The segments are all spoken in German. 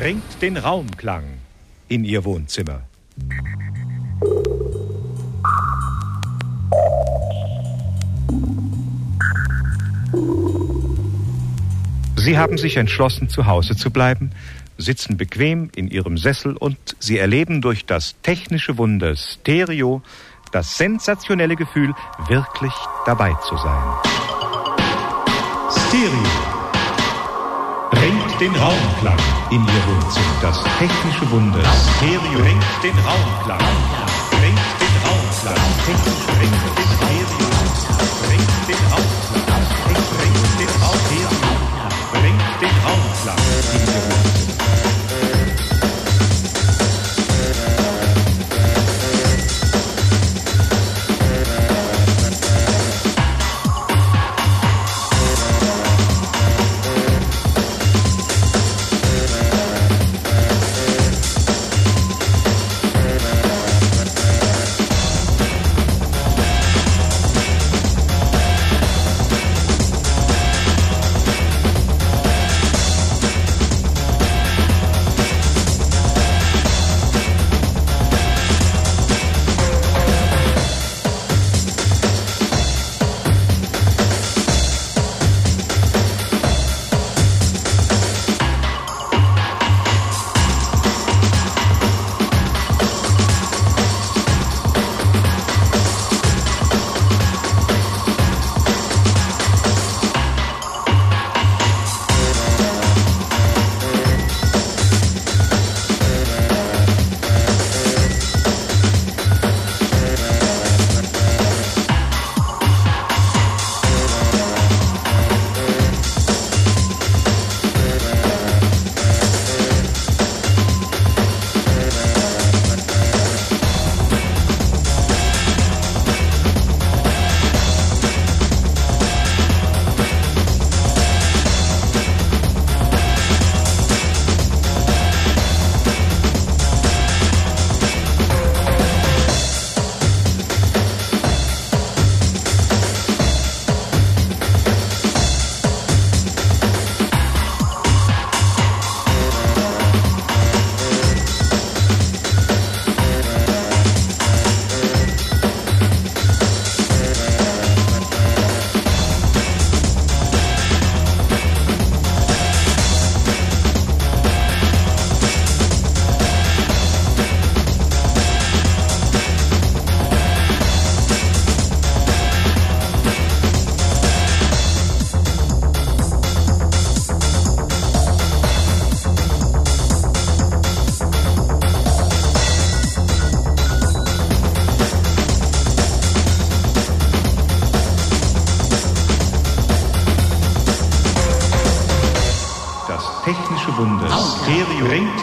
bringt den Raumklang in Ihr Wohnzimmer. Sie haben sich entschlossen, zu Hause zu bleiben, sitzen bequem in Ihrem Sessel und Sie erleben durch das technische Wunder Stereo das sensationelle Gefühl, wirklich dabei zu sein. Stereo bringt den Raumklang in Ihr Wohnzimmer. Das technische Wunder Stereo bringt den Raumklang. Bringt den Raumklang. Technisch bringt den Stereo. Bringt den Raumklang. Bringt den Raumklang. Bringt den Raumklang in Ihr Wohnzimmer.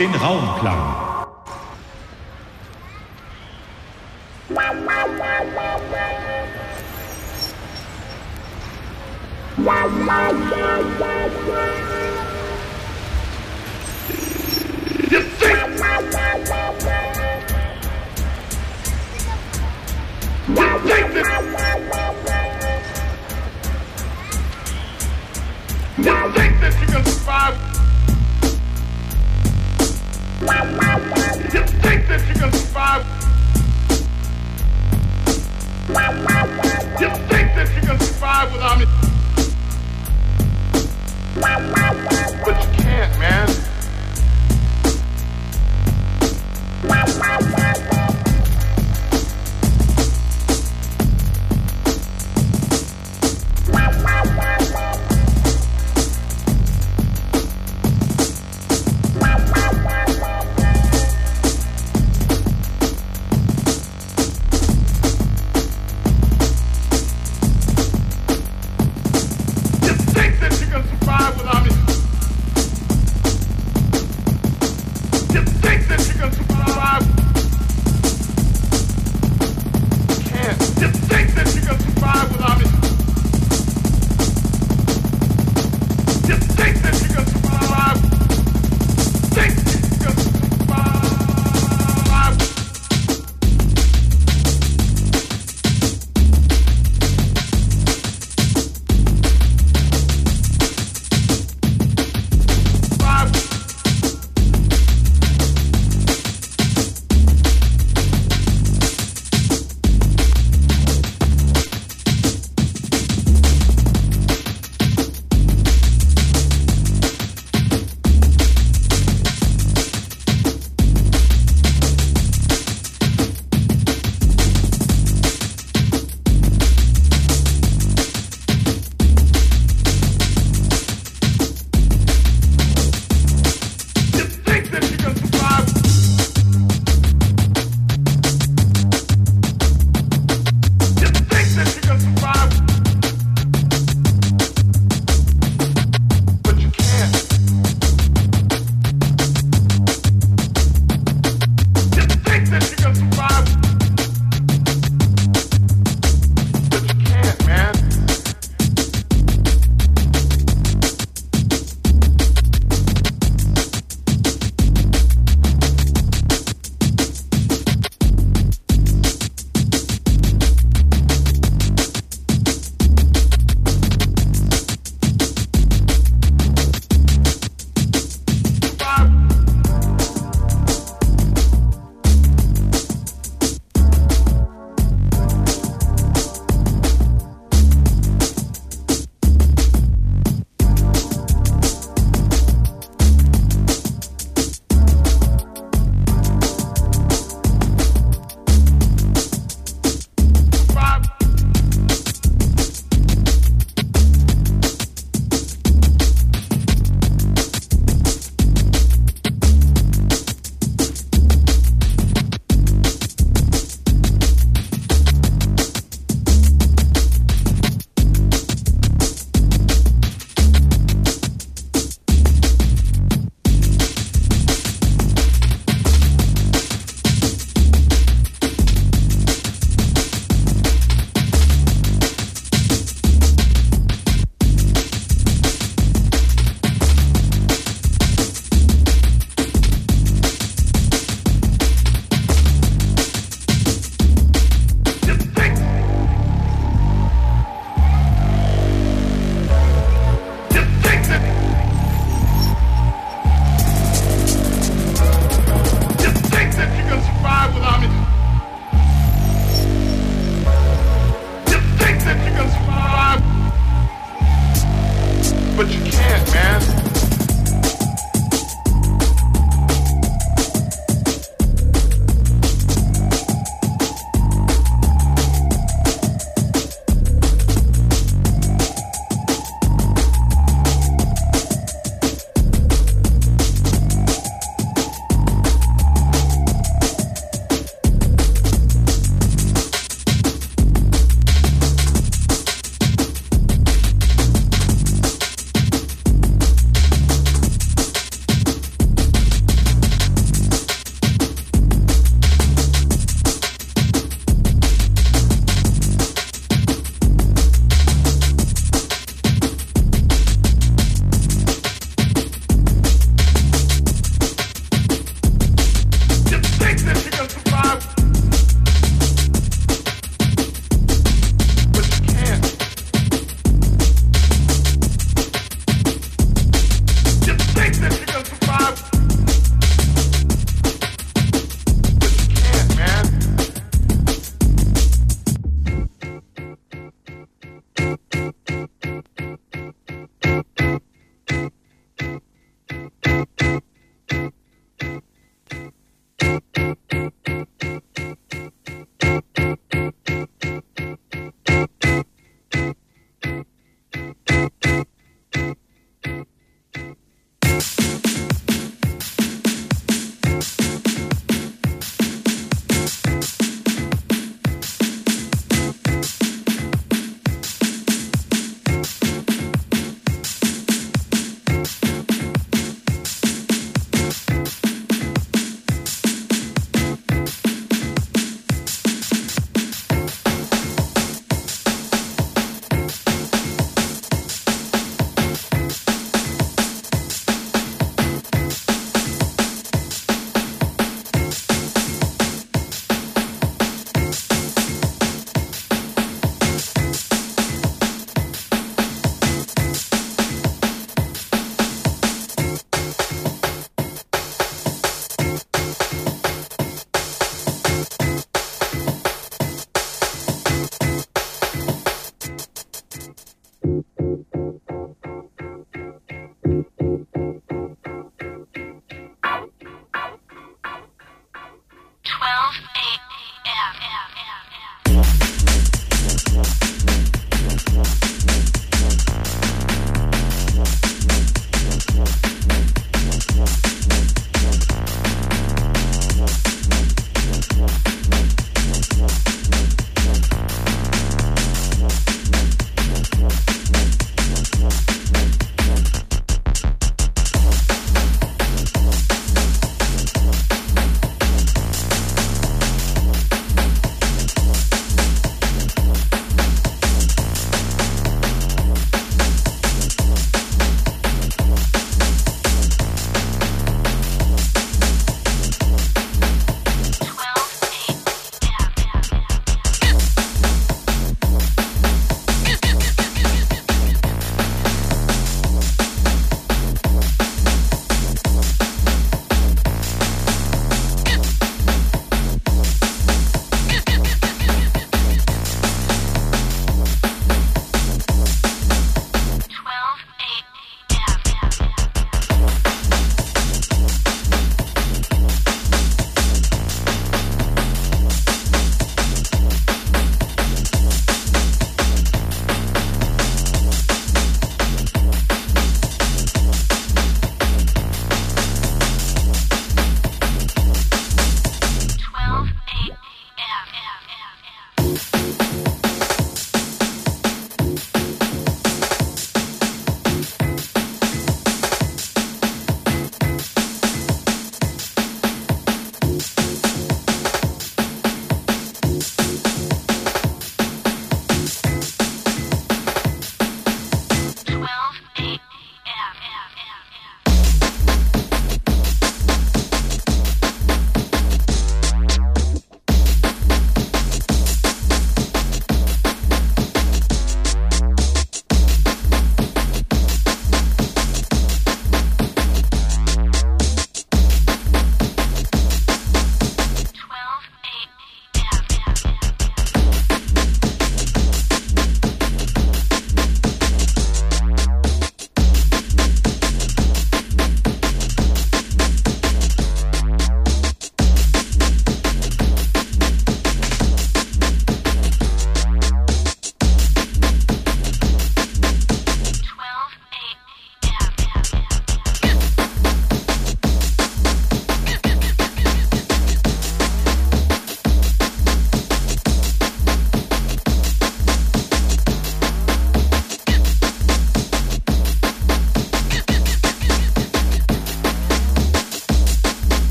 Den Raumklang.